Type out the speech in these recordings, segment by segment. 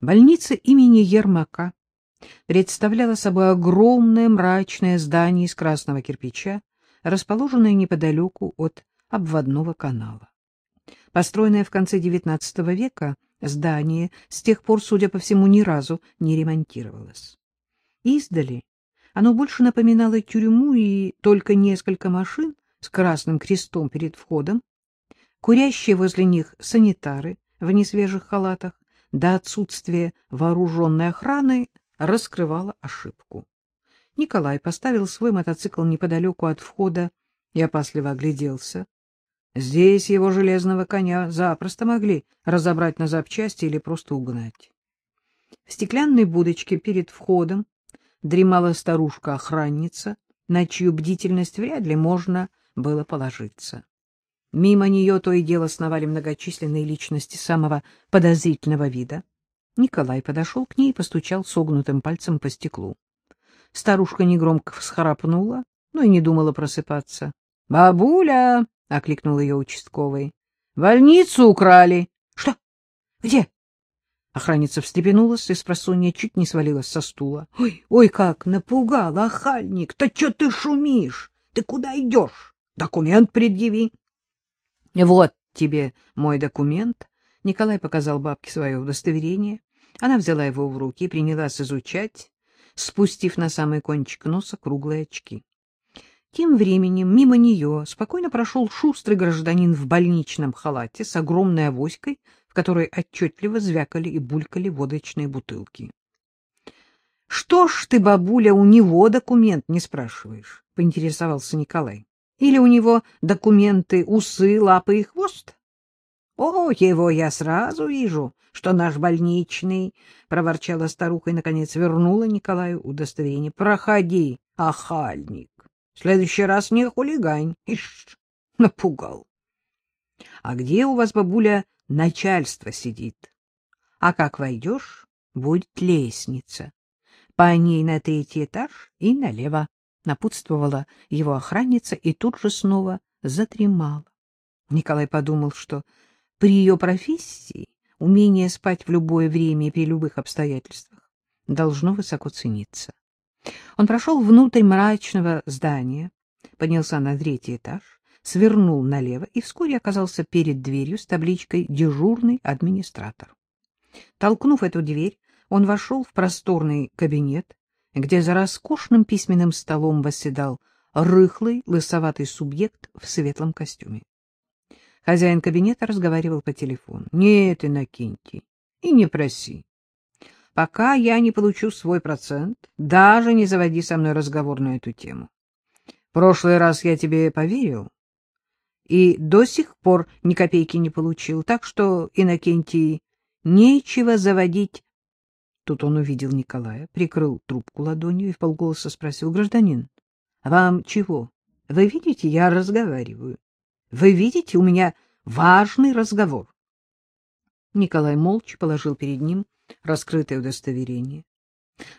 Больница имени Ермака представляла собой огромное мрачное здание из красного кирпича, расположенное неподалеку от обводного канала. Построенное в конце XIX века, здание с тех пор, судя по всему, ни разу не ремонтировалось. Издали оно больше напоминало тюрьму, и только несколько машин с красным крестом перед входом, курящие возле них санитары в несвежих халатах, до отсутствия вооруженной охраны раскрывало ошибку. Николай поставил свой мотоцикл неподалеку от входа и опасливо огляделся. Здесь его железного коня запросто могли разобрать на запчасти или просто угнать. В стеклянной будочке перед входом дремала старушка-охранница, на чью бдительность вряд ли можно было положиться. Мимо нее то и дело сновали многочисленные личности самого подозрительного вида. Николай подошел к ней и постучал согнутым пальцем по стеклу. Старушка негромко всхрапнула, но и не думала просыпаться. — Бабуля! — окликнул ее участковый. — Больницу украли! — Что? Где? Охранница встрепенулась и спросонья чуть не свалилась со стула. — Ой, ой, как напугал, охальник! Да что ты шумишь? Ты куда идешь? Документ предъяви. — Вот тебе мой документ. Николай показал бабке свое удостоверение. Она взяла его в руки и принялась изучать, спустив на самый кончик носа круглые очки. Тем временем мимо нее спокойно прошел шустрый гражданин в больничном халате с огромной авоськой, в которой отчетливо звякали и булькали водочные бутылки. — Что ж ты, бабуля, у него документ не спрашиваешь? — поинтересовался Николай. Или у него документы, усы, лапы и хвост? — О, его я сразу вижу, что наш больничный, — проворчала старуха и, наконец, вернула Николаю удостоверение. — Проходи, охальник. В следующий раз не хулигань. Ишь, напугал. — А где у вас, бабуля, начальство сидит? А как войдешь, будет лестница. По ней на третий этаж и налево напутствовала его охранница и тут же снова задремала. Николай подумал, что при ее профессии умение спать в любое время и при любых обстоятельствах должно высоко цениться. Он прошел внутрь мрачного здания, поднялся на третий этаж, свернул налево и вскоре оказался перед дверью с табличкой «Дежурный администратор». Толкнув эту дверь, он вошел в просторный кабинет, где за роскошным письменным столом восседал рыхлый, лысоватый субъект в светлом костюме. Хозяин кабинета разговаривал по телефону. — Нет, Иннокентий, и не проси. Пока я не получу свой процент, даже не заводи со мной разговор на эту тему. Прошлый раз я тебе поверил и до сих пор ни копейки не получил, так что, Иннокентий, нечего заводить Тут он увидел Николая, прикрыл трубку ладонью и вполголоса спросил, гражданин, вам чего? Вы видите, я разговариваю. Вы видите, у меня важный разговор. Николай молча положил перед ним раскрытое удостоверение.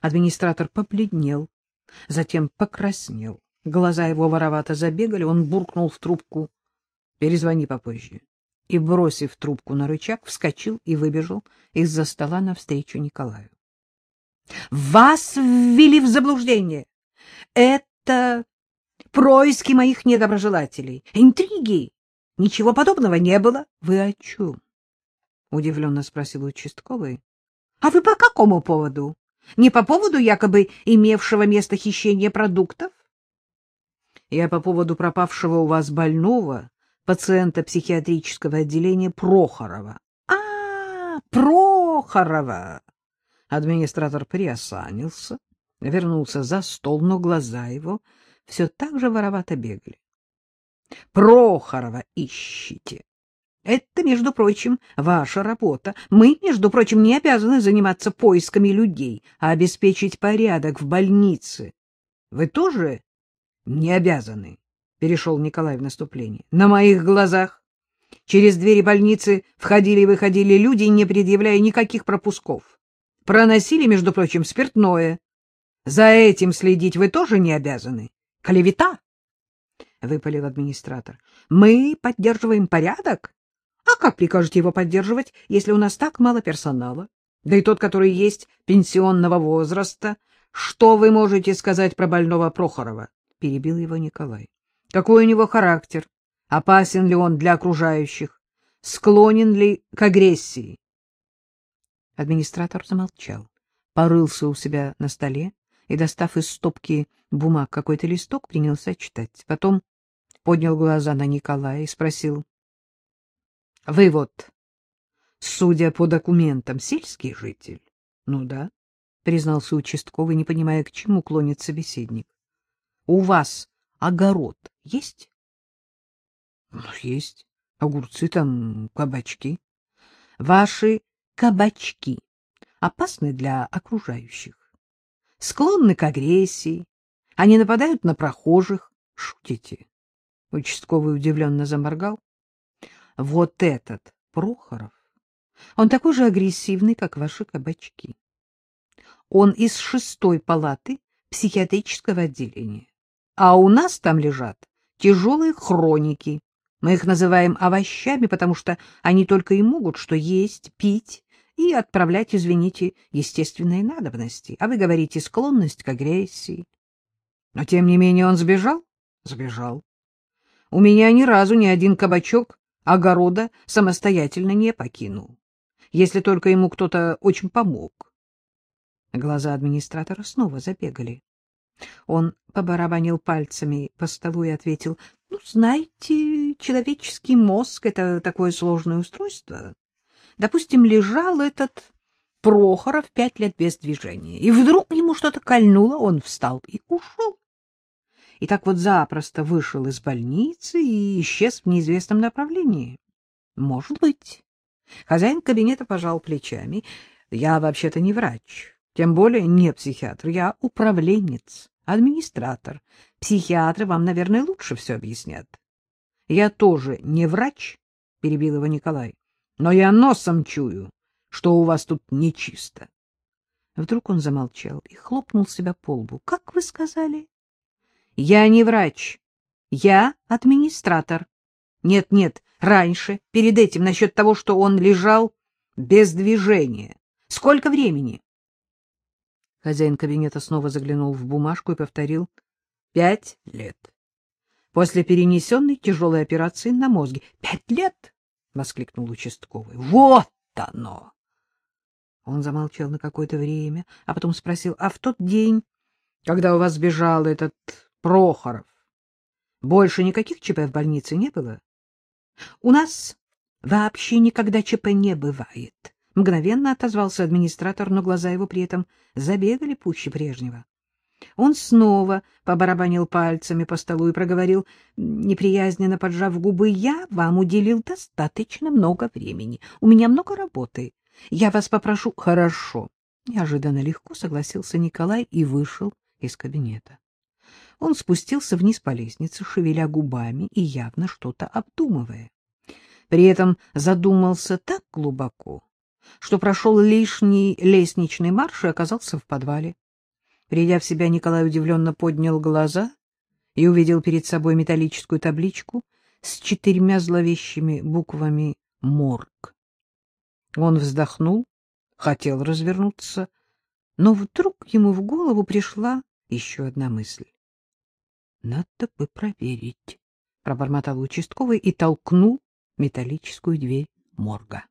Администратор побледнел, затем покраснел. Глаза его воровато забегали, он буркнул в трубку. — Перезвони попозже и, бросив трубку на рычаг, вскочил и выбежал из-за стола навстречу Николаю. — Вас ввели в заблуждение. Это происки моих недоброжелателей, интриги. Ничего подобного не было. — Вы о чем? — удивленно спросил участковый. — А вы по какому поводу? Не по поводу якобы имевшего место хищения продуктов? — Я по поводу пропавшего у вас больного пациента психиатрического отделения Прохорова. — А, Прохорова! Администратор приосанился, вернулся за стол, но глаза его все так же воровато бегали. — Прохорова ищите. Это, между прочим, ваша работа. Мы, между прочим, не обязаны заниматься поисками людей, а обеспечить порядок в больнице. Вы тоже не обязаны, — перешел Николай в наступление. — На моих глазах через двери больницы входили и выходили люди, не предъявляя никаких пропусков. Проносили, между прочим, спиртное. За этим следить вы тоже не обязаны. Клевета, — выпалил администратор. — Мы поддерживаем порядок. А как прикажете его поддерживать, если у нас так мало персонала? да и тот, который есть пенсионного возраста. Что вы можете сказать про больного Прохорова? — перебил его Николай. — Какой у него характер? Опасен ли он для окружающих? Склонен ли к агрессии? Администратор замолчал, порылся у себя на столе и, достав из стопки бумаг какой-то листок, принялся читать. Потом поднял глаза на Николая и спросил. — Вы вот, судя по документам, сельский житель? — Ну да, — признался участковый, не понимая, к чему клонит собеседник. — У вас огород есть? — Ну, есть. Огурцы там, кабачки. — Ваши кабачки опасны для окружающих? Склонны к агрессии? Они нападают на прохожих? Шутите? Участковый удивленно заморгал. Вот этот Прохоров, он такой же агрессивный, как ваши кабачки. Он из шестой палаты психиатрического отделения. А у нас там лежат тяжелые хроники. Мы их называем овощами, потому что они только и могут что есть, пить и отправлять, извините, естественные надобности. А вы говорите склонность к агрессии. Но, тем не менее, он сбежал? Сбежал. У меня ни разу ни один кабачок огорода самостоятельно не покинул, если только ему кто-то очень помог. Глаза администратора снова забегали. Он побарабанил пальцами по столу и ответил, — Ну, знаете, человеческий мозг — это такое сложное устройство. Допустим, лежал этот Прохоров пять лет без движения, и вдруг ему что-то кольнуло, он встал и ушел и так вот запросто вышел из больницы и исчез в неизвестном направлении. Может быть. Хозяин кабинета пожал плечами. Я вообще-то не врач, тем более не психиатр, я управленец, администратор. Психиатры вам, наверное, лучше все объяснят. Я тоже не врач, перебил его Николай, но я носом чую, что у вас тут нечисто. Вдруг он замолчал и хлопнул себя по лбу. — Как вы сказали? Я не врач. Я администратор. Нет-нет, раньше, перед этим, насчет того, что он лежал без движения. Сколько времени? Хозяин кабинета снова заглянул в бумажку и повторил. Пять лет. После перенесенной тяжелой операции на мозге. Пять лет? — воскликнул участковый. — Вот оно! Он замолчал на какое-то время, а потом спросил, а в тот день, когда у вас сбежал этот Прохоров. Больше никаких ЧП в больнице не было? У нас вообще никогда ЧП не бывает. Мгновенно отозвался администратор, но глаза его при этом забегали пуще прежнего. Он снова побарабанил пальцами по столу и проговорил, неприязненно поджав губы, «Я вам уделил достаточно много времени. У меня много работы. Я вас попрошу...» «Хорошо». Неожиданно легко согласился Николай и вышел из кабинета. Он спустился вниз по лестнице, шевеля губами и явно что-то обдумывая. При этом задумался так глубоко, что прошел лишний лестничный марш и оказался в подвале. Придя в себя, Николай удивленно поднял глаза и увидел перед собой металлическую табличку с четырьмя зловещими буквами «Морг». Он вздохнул, хотел развернуться, но вдруг ему в голову пришла еще одна мысль. Надо бы проверить, — пробормотал участковый и толкнул металлическую дверь морга.